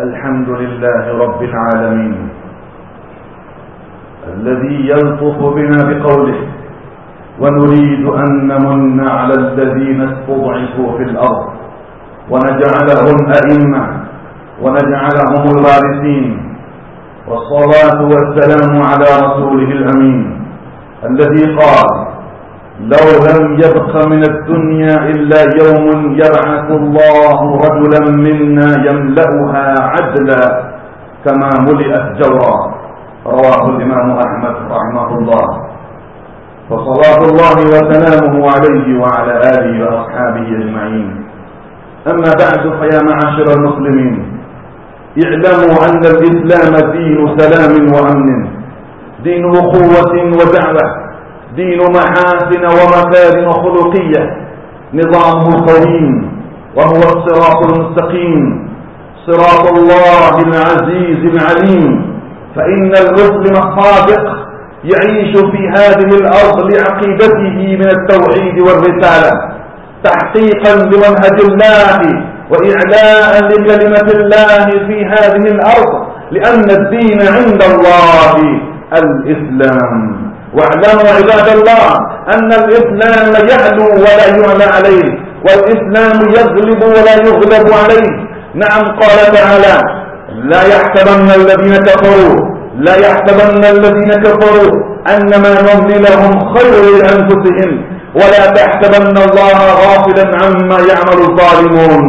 الحمد لله رب العالمين. الذي يلطف بنا بقوله ونريد أن نمن على الذين استضعفوا في الأرض ونجعلهم أئمة ونجعلهم الوارثين. والصلاة والسلام على رسوله الأمين الذي قال لو لم يبق من الدنيا إلا يوم يبعث الله رجلا منا يملأها عدلا كما ملئت جورا. رواه الإمام أحمد رحمه الله. فصلاة الله وسلامه عليه وعلى آله وأصحابه أجمعين. أما بعد فيا معاشر المسلمين اعلموا أن الإسلام دين سلام وأمن دين أخوة ودعوة. دين محاسن ومكارم خلقية نظامه قويم وهو الصراط المستقيم. صراط الله العزيز العليم. فإن المسلم الصادق يعيش في هذه الأرض لعقيدته من التوحيد والرسالة. تحقيقا لمنهج الله وإعلاء لكلمة الله في هذه الأرض. لأن الدين عند الله. الإسلام. واعلموا عباد الله أن الإسلام يعلو ولا يعلى عليه والإسلام يغلب ولا يغلب عليه. نعم قال تعالى لا يحسبن الذين كفروا لا يحسبن الذين كفروا أنما نملي لهم خير لأنفسهم ولا تحسبن الله غافلا عما يعمل الظالمون.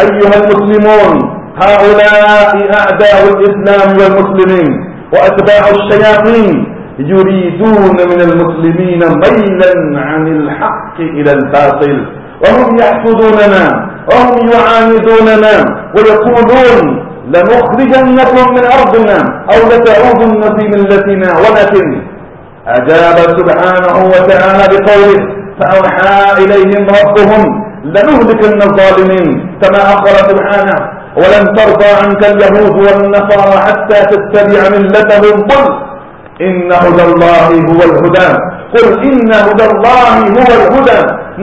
أيها المسلمون هؤلاء أعداء الإسلام والمسلمين وأتباع الشياطين يريدون من المسلمين ميلا عن الحق إلى الباطل. وهم يحسدوننا وهم يعاندوننا ويقولون لنخرجنكم من أرضنا أو لتعودن في ملتنا. ولكن أجاب سبحانه وتعالى بقوله فأوحى إليهم ربهم لنهلكن الظالمين. كما أخبر سبحانه ولن ترضى عنك اليهود والنصارى حتى تتبع ملتهم. قل إن هدى الله هو الهدى. قل إن هدى الله هو الهدى.